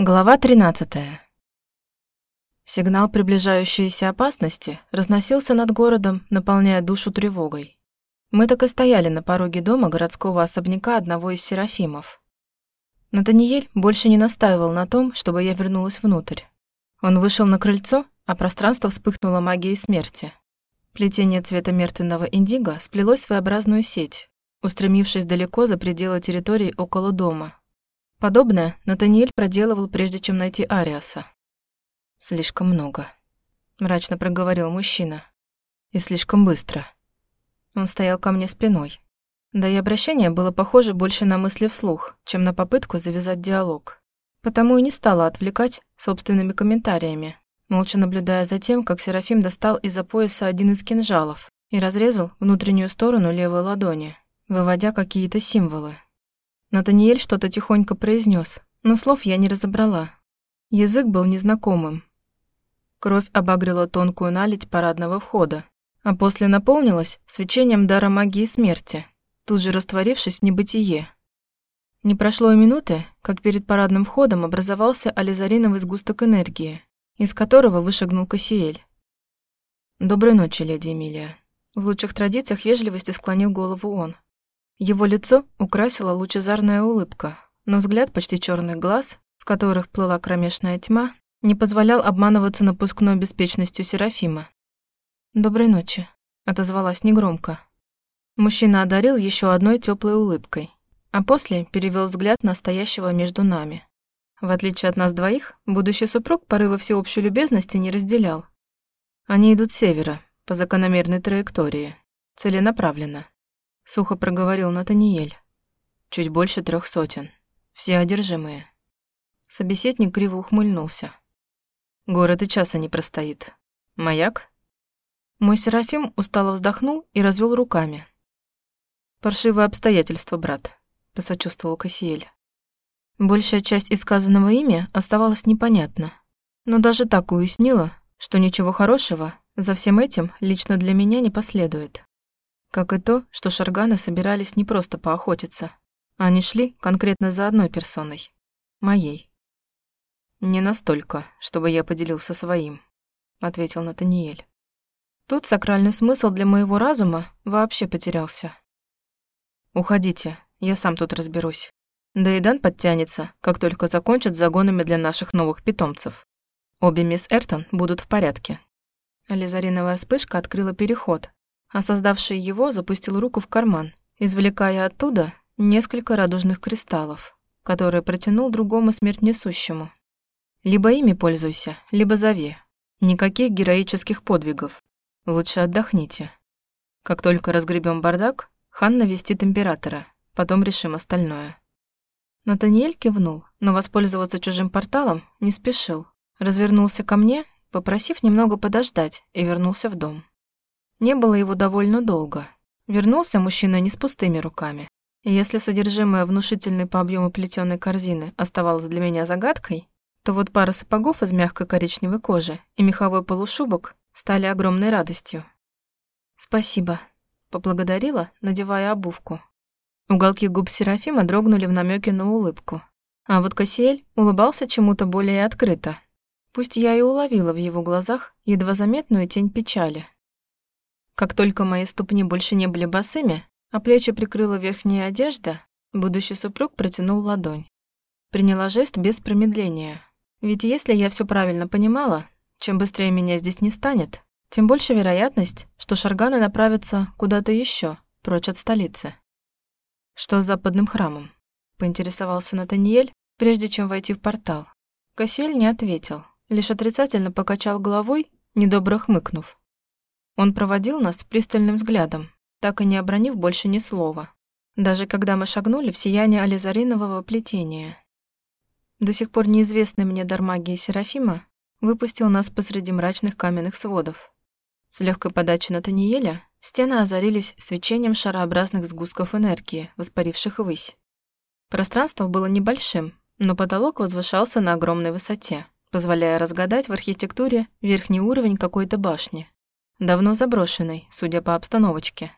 Глава 13. Сигнал приближающейся опасности разносился над городом, наполняя душу тревогой. Мы так и стояли на пороге дома городского особняка одного из серафимов. Натаниэль больше не настаивал на том, чтобы я вернулась внутрь. Он вышел на крыльцо, а пространство вспыхнуло магией смерти. Плетение цвета мертвенного индиго сплелось в своеобразную сеть, устремившись далеко за пределы территории около дома, Подобное Натаниэль проделывал, прежде чем найти Ариаса. «Слишком много», — мрачно проговорил мужчина. «И слишком быстро». Он стоял ко мне спиной. Да и обращение было похоже больше на мысли вслух, чем на попытку завязать диалог. Потому и не стала отвлекать собственными комментариями, молча наблюдая за тем, как Серафим достал из-за пояса один из кинжалов и разрезал внутреннюю сторону левой ладони, выводя какие-то символы. Натаниэль что-то тихонько произнес, но слов я не разобрала. Язык был незнакомым. Кровь обагрила тонкую наледь парадного входа, а после наполнилась свечением дара магии смерти, тут же растворившись в небытие. Не прошло и минуты, как перед парадным входом образовался ализариновый сгусток энергии, из которого вышагнул Кассиэль. «Доброй ночи, леди Эмилия». В лучших традициях вежливости склонил голову он. Его лицо украсила лучезарная улыбка, но взгляд почти черных глаз, в которых плыла кромешная тьма, не позволял обманываться напускной беспечностью Серафима. «Доброй ночи», — отозвалась негромко. Мужчина одарил еще одной теплой улыбкой, а после перевел взгляд на стоящего между нами. В отличие от нас двоих, будущий супруг порыва всеобщей любезности не разделял. Они идут с севера, по закономерной траектории, целенаправленно. Сухо проговорил Натаниэль. Чуть больше трех сотен. Все одержимые. Собеседник криво ухмыльнулся. Город и часа не простоит. Маяк? Мой Серафим устало вздохнул и развел руками. «Паршивое обстоятельство, брат», — посочувствовал Кассиэль. Большая часть исказанного ими оставалась непонятна, но даже так уяснила, что ничего хорошего за всем этим лично для меня не последует. Как и то, что шарганы собирались не просто поохотиться. Они шли конкретно за одной персоной. Моей. «Не настолько, чтобы я поделился своим», — ответил Натаниэль. Тут сакральный смысл для моего разума вообще потерялся. «Уходите, я сам тут разберусь. Да и Дан подтянется, как только закончат загонами для наших новых питомцев. Обе мисс Эртон будут в порядке». Лизариновая вспышка открыла переход, а создавший его запустил руку в карман, извлекая оттуда несколько радужных кристаллов, которые протянул другому смерть несущему. Либо ими пользуйся, либо зови. Никаких героических подвигов. Лучше отдохните. Как только разгребем бардак, хан навестит императора, потом решим остальное. Натаниэль кивнул, но воспользоваться чужим порталом не спешил. Развернулся ко мне, попросив немного подождать, и вернулся в дом. Не было его довольно долго. Вернулся мужчина не с пустыми руками. И если содержимое внушительной по объему плетеной корзины оставалось для меня загадкой, то вот пара сапогов из мягкой коричневой кожи и меховой полушубок стали огромной радостью. «Спасибо», — поблагодарила, надевая обувку. Уголки губ Серафима дрогнули в намеке на улыбку. А вот Кассиэль улыбался чему-то более открыто. Пусть я и уловила в его глазах едва заметную тень печали. Как только мои ступни больше не были босыми, а плечи прикрыла верхняя одежда, будущий супруг протянул ладонь. Приняла жест без промедления. Ведь если я все правильно понимала, чем быстрее меня здесь не станет, тем больше вероятность, что шарганы направятся куда-то еще, прочь от столицы. Что с западным храмом? Поинтересовался Натаниэль, прежде чем войти в портал. Кассиэль не ответил, лишь отрицательно покачал головой, недобро хмыкнув. Он проводил нас пристальным взглядом, так и не обронив больше ни слова. Даже когда мы шагнули в сияние ализаринового плетения. До сих пор неизвестный мне дар магии Серафима выпустил нас посреди мрачных каменных сводов. С легкой подачи Натаниеля стены озарились свечением шарообразных сгустков энергии, воспаривших ввысь. Пространство было небольшим, но потолок возвышался на огромной высоте, позволяя разгадать в архитектуре верхний уровень какой-то башни давно заброшенной, судя по обстановочке.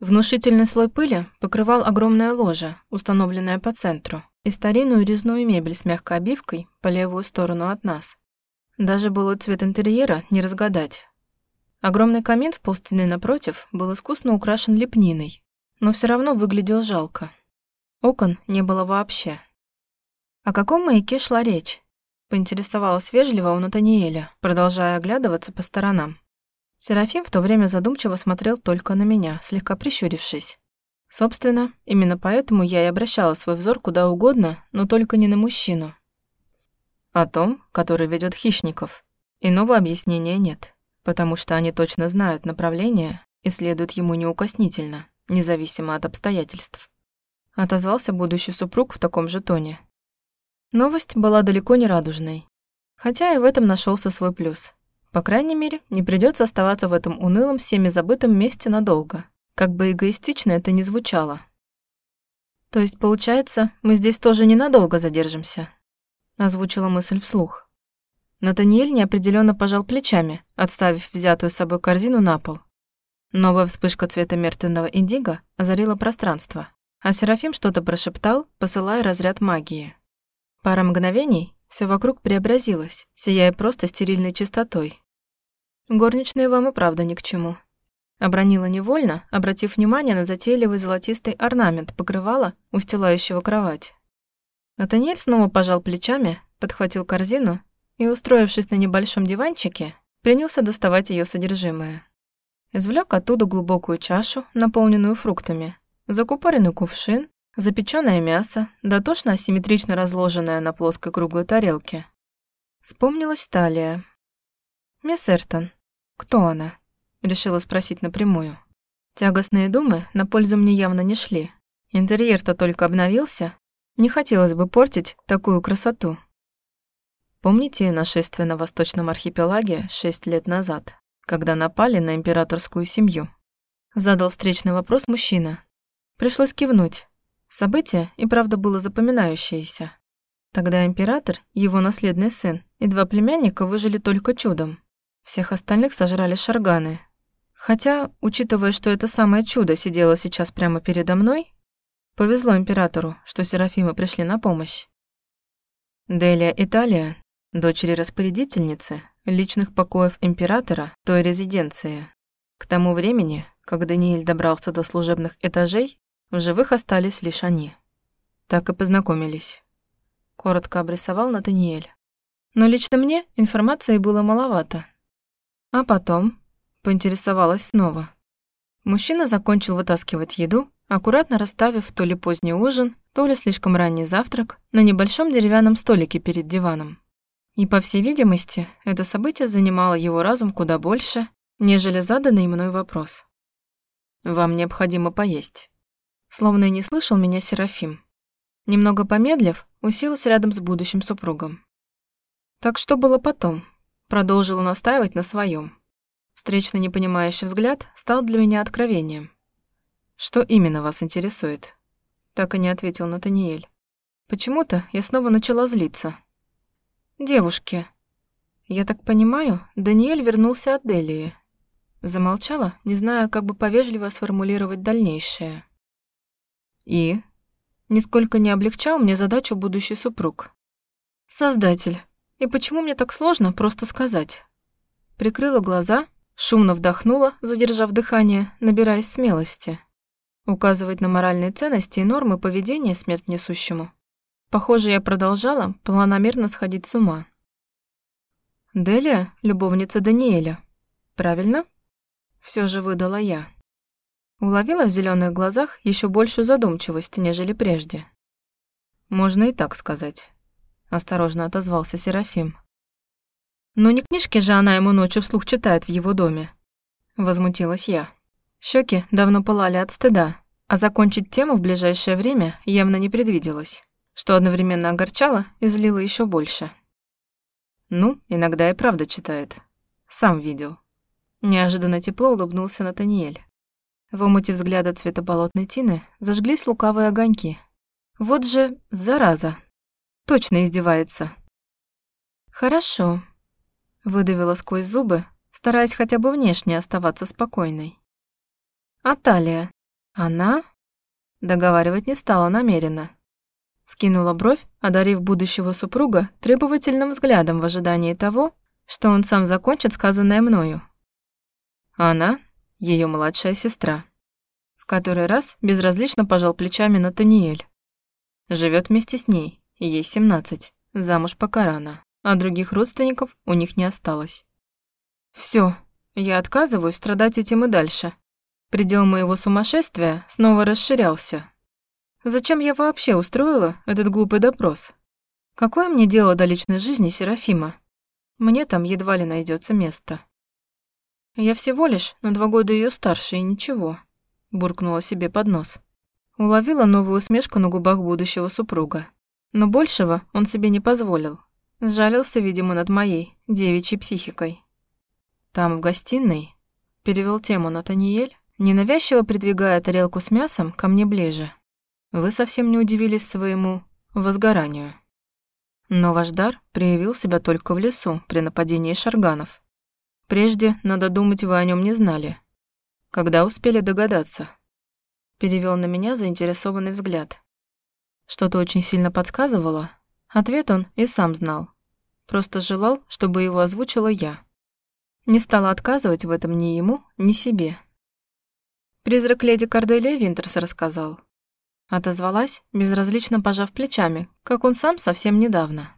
Внушительный слой пыли покрывал огромное ложе, установленное по центру, и старинную резную мебель с мягкой обивкой по левую сторону от нас. Даже было цвет интерьера не разгадать. Огромный камин в полстены напротив был искусно украшен лепниной, но все равно выглядел жалко. Окон не было вообще. О каком маяке шла речь? Поинтересовалась вежливо у Натаниэля, продолжая оглядываться по сторонам. Серафим в то время задумчиво смотрел только на меня, слегка прищурившись. Собственно, именно поэтому я и обращала свой взор куда угодно, но только не на мужчину. О том, который ведет хищников. Иного объяснения нет, потому что они точно знают направление и следуют ему неукоснительно, независимо от обстоятельств. Отозвался будущий супруг в таком же тоне. Новость была далеко не радужной, хотя и в этом нашелся свой плюс. По крайней мере, не придется оставаться в этом унылом, всеми забытом месте надолго, как бы эгоистично это ни звучало. То есть, получается, мы здесь тоже ненадолго задержимся, озвучила мысль вслух. Натаниэль неопределенно пожал плечами, отставив взятую с собой корзину на пол. Новая вспышка цвета мертвенного индиго озарила пространство, а Серафим что-то прошептал, посылая разряд магии. Пара мгновений, все вокруг преобразилось, сияя просто стерильной чистотой, Горничные вам и правда ни к чему. Обронила невольно, обратив внимание на затейливый золотистый орнамент покрывала, устилающего кровать. Натаниэль снова пожал плечами, подхватил корзину и, устроившись на небольшом диванчике, принялся доставать ее содержимое. Извлек оттуда глубокую чашу, наполненную фруктами, закупоренный кувшин, запеченное мясо, дотошно асимметрично разложенное на плоской круглой тарелке. Вспомнилась талия, «Мисс Эртон, кто она?» — решила спросить напрямую. Тягостные думы на пользу мне явно не шли. Интерьер-то только обновился. Не хотелось бы портить такую красоту. Помните нашествие на Восточном архипелаге шесть лет назад, когда напали на императорскую семью? Задал встречный вопрос мужчина. Пришлось кивнуть. Событие и правда было запоминающееся. Тогда император, его наследный сын и два племянника выжили только чудом. Всех остальных сожрали шарганы. Хотя, учитывая, что это самое чудо сидело сейчас прямо передо мной, повезло императору, что Серафимы пришли на помощь. Делия Италия, дочери распорядительницы личных покоев императора той резиденции. К тому времени, как Даниэль добрался до служебных этажей, в живых остались лишь они. Так и познакомились. Коротко обрисовал Натаниэль. Но лично мне информации было маловато. А потом поинтересовалась снова. Мужчина закончил вытаскивать еду, аккуратно расставив то ли поздний ужин, то ли слишком ранний завтрак на небольшом деревянном столике перед диваном. И, по всей видимости, это событие занимало его разум куда больше, нежели заданный мной вопрос. «Вам необходимо поесть». Словно и не слышал меня Серафим. Немного помедлив, уселась рядом с будущим супругом. Так что было потом? Продолжила настаивать на своем. Встречный непонимающий взгляд стал для меня откровением. «Что именно вас интересует?» Так и не ответил Натаниэль. Почему-то я снова начала злиться. «Девушки». Я так понимаю, Даниэль вернулся от Делии. Замолчала, не зная, как бы повежливо сформулировать дальнейшее. И? Нисколько не облегчал мне задачу будущий супруг. Создатель. И почему мне так сложно просто сказать? Прикрыла глаза, шумно вдохнула, задержав дыхание, набираясь смелости. Указывать на моральные ценности и нормы поведения смерть несущему. Похоже, я продолжала планомерно сходить с ума. Делия — любовница Даниэля. Правильно? Все же выдала я. Уловила в зеленых глазах еще большую задумчивость, нежели прежде. Можно и так сказать осторожно отозвался Серафим. Но не книжки же она ему ночью вслух читает в его доме. Возмутилась я. Щеки давно пылали от стыда, а закончить тему в ближайшее время явно не предвиделось, что одновременно огорчало и злило еще больше. Ну, иногда и правда читает. Сам видел. Неожиданно тепло улыбнулся Натаниэль. В омуте взгляда цвета болотной тины зажглись лукавые огоньки. Вот же зараза, Точно издевается. Хорошо, выдавила сквозь зубы, стараясь хотя бы внешне оставаться спокойной. А талия? Она? Договаривать не стала намеренно. Скинула бровь, одарив будущего супруга требовательным взглядом в ожидании того, что он сам закончит сказанное мною. Она — ее младшая сестра. В который раз безразлично пожал плечами Натаниэль. Живет вместе с ней, ей 17, замуж пока рано, а других родственников у них не осталось. Все, я отказываюсь страдать этим и дальше. Предел моего сумасшествия снова расширялся. Зачем я вообще устроила этот глупый допрос? Какое мне дело до личной жизни Серафима? Мне там едва ли найдется место. Я всего лишь на два года ее старше и ничего, буркнула себе под нос. Уловила новую усмешку на губах будущего супруга. Но большего он себе не позволил. Сжалился, видимо, над моей девичьей психикой. Там, в гостиной, перевел тему Натаниэль, ненавязчиво придвигая тарелку с мясом ко мне ближе. Вы совсем не удивились своему возгоранию. Но ваш дар проявил себя только в лесу при нападении шарганов. Прежде, надо думать, вы о нем не знали. Когда успели догадаться? Перевел на меня заинтересованный взгляд. Что-то очень сильно подсказывало. Ответ он и сам знал. Просто желал, чтобы его озвучила я. Не стала отказывать в этом ни ему, ни себе. Призрак леди Корделия Винтерс рассказал. Отозвалась, безразлично пожав плечами, как он сам совсем недавно.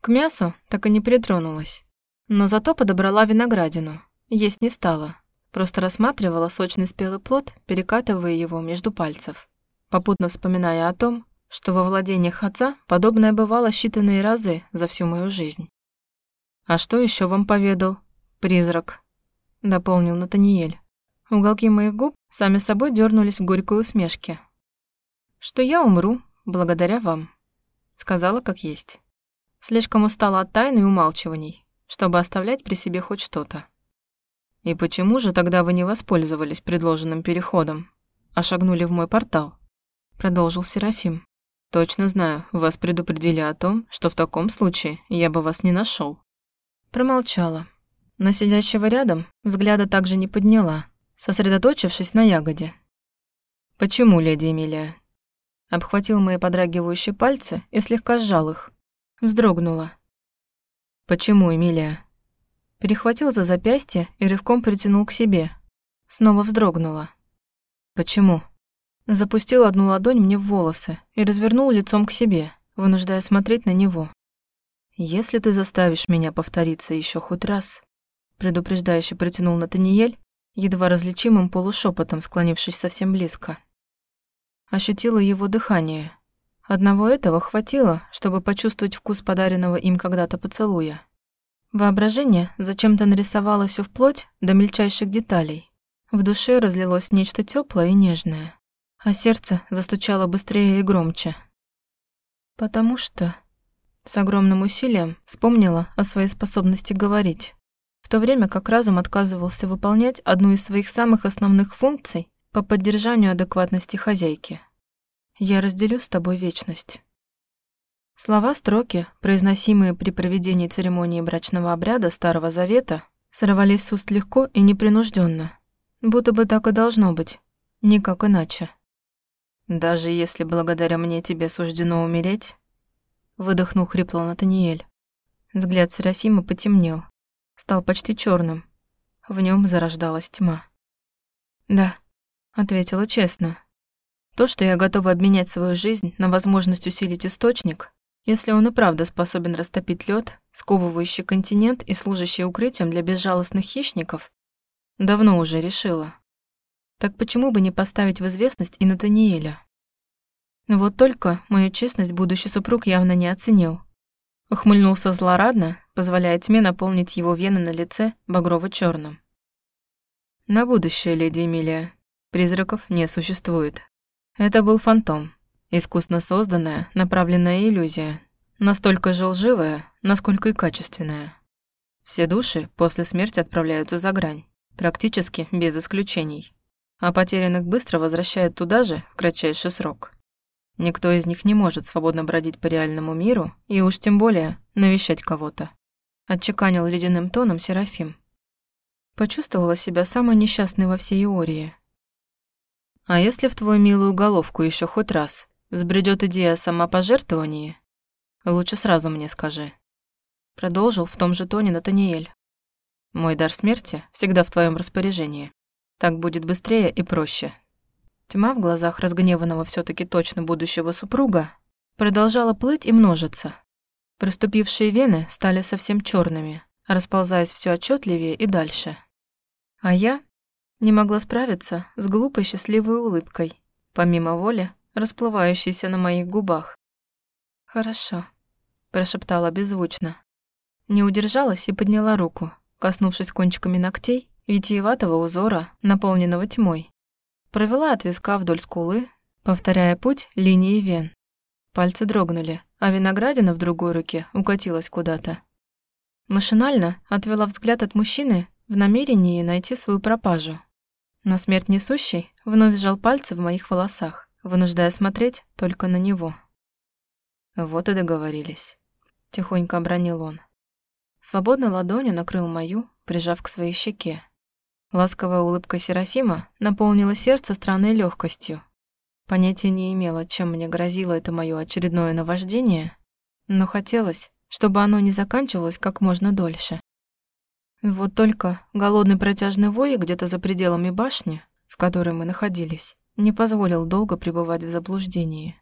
К мясу так и не притронулась. Но зато подобрала виноградину. Есть не стала. Просто рассматривала сочный спелый плод, перекатывая его между пальцев. Попутно вспоминая о том, что во владениях отца подобное бывало считанные разы за всю мою жизнь. «А что еще вам поведал? Призрак?» — дополнил Натаниэль. Уголки моих губ сами собой дернулись в горькой усмешке, что я умру благодаря вам», — сказала как есть. Слишком устала от тайн и умалчиваний, чтобы оставлять при себе хоть что-то. «И почему же тогда вы не воспользовались предложенным переходом, а шагнули в мой портал?» — продолжил Серафим. «Точно знаю, вас предупредили о том, что в таком случае я бы вас не нашел. Промолчала. На сидящего рядом взгляда также не подняла, сосредоточившись на ягоде. «Почему, леди Эмилия, обхватил мои подрагивающие пальцы и слегка сжал их. Вздрогнула. «Почему, Эмилия?» Перехватил за запястье и рывком притянул к себе. Снова вздрогнула. «Почему?» Запустил одну ладонь мне в волосы и развернул лицом к себе, вынуждая смотреть на него. «Если ты заставишь меня повториться еще хоть раз», предупреждающе притянул Натаниэль, едва различимым полушепотом склонившись совсем близко ощутила его дыхание. Одного этого хватило, чтобы почувствовать вкус подаренного им когда-то поцелуя. Воображение зачем-то нарисовало всё вплоть до мельчайших деталей. В душе разлилось нечто тёплое и нежное, а сердце застучало быстрее и громче. Потому что с огромным усилием вспомнила о своей способности говорить, в то время как разум отказывался выполнять одну из своих самых основных функций по поддержанию адекватности хозяйки. Я разделю с тобой вечность. Слова строки, произносимые при проведении церемонии брачного обряда Старого Завета, сорвались с уст легко и непринужденно, будто бы так и должно быть, никак иначе. «Даже если благодаря мне тебе суждено умереть?» Выдохнул хрипло Натаниэль. Взгляд Серафима потемнел, стал почти черным. В нем зарождалась тьма. «Да», ответила честно. То, что я готова обменять свою жизнь на возможность усилить источник, если он и правда способен растопить лед, сковывающий континент и служащий укрытием для безжалостных хищников, давно уже решила. Так почему бы не поставить в известность и Натаниэля? Вот только мою честность будущий супруг явно не оценил. Ухмыльнулся злорадно, позволяя тьме наполнить его вены на лице багрово черным На будущее, леди Эмилия, Призраков не существует. Это был фантом, искусно созданная, направленная иллюзия, настолько же лживая, насколько и качественная. Все души после смерти отправляются за грань, практически без исключений. А потерянных быстро возвращают туда же в кратчайший срок. Никто из них не может свободно бродить по реальному миру и уж тем более навещать кого-то. Отчеканил ледяным тоном Серафим. Почувствовала себя самой несчастной во всей Иории. А если в твою милую головку еще хоть раз взбредет идея о самопожертвовании, лучше сразу мне скажи. Продолжил в том же тоне Натаниэль. Мой дар смерти всегда в твоем распоряжении. Так будет быстрее и проще. Тьма в глазах разгневанного все таки точно будущего супруга продолжала плыть и множиться. Проступившие вены стали совсем черными, расползаясь все отчетливее и дальше. А я не могла справиться с глупой счастливой улыбкой, помимо воли, расплывающейся на моих губах. «Хорошо», — прошептала беззвучно. Не удержалась и подняла руку, коснувшись кончиками ногтей витиеватого узора, наполненного тьмой. Провела от виска вдоль скулы, повторяя путь линии вен. Пальцы дрогнули, а виноградина в другой руке укатилась куда-то. Машинально отвела взгляд от мужчины в намерении найти свою пропажу. Но смерть несущий вновь сжал пальцы в моих волосах, вынуждая смотреть только на него. Вот и договорились. Тихонько обронил он. Свободной ладонью накрыл мою, прижав к своей щеке. Ласковая улыбка Серафима наполнила сердце странной легкостью. Понятия не имела, чем мне грозило это мое очередное наваждение, но хотелось, чтобы оно не заканчивалось как можно дольше. Вот только голодный протяжный вой где-то за пределами башни, в которой мы находились, не позволил долго пребывать в заблуждении.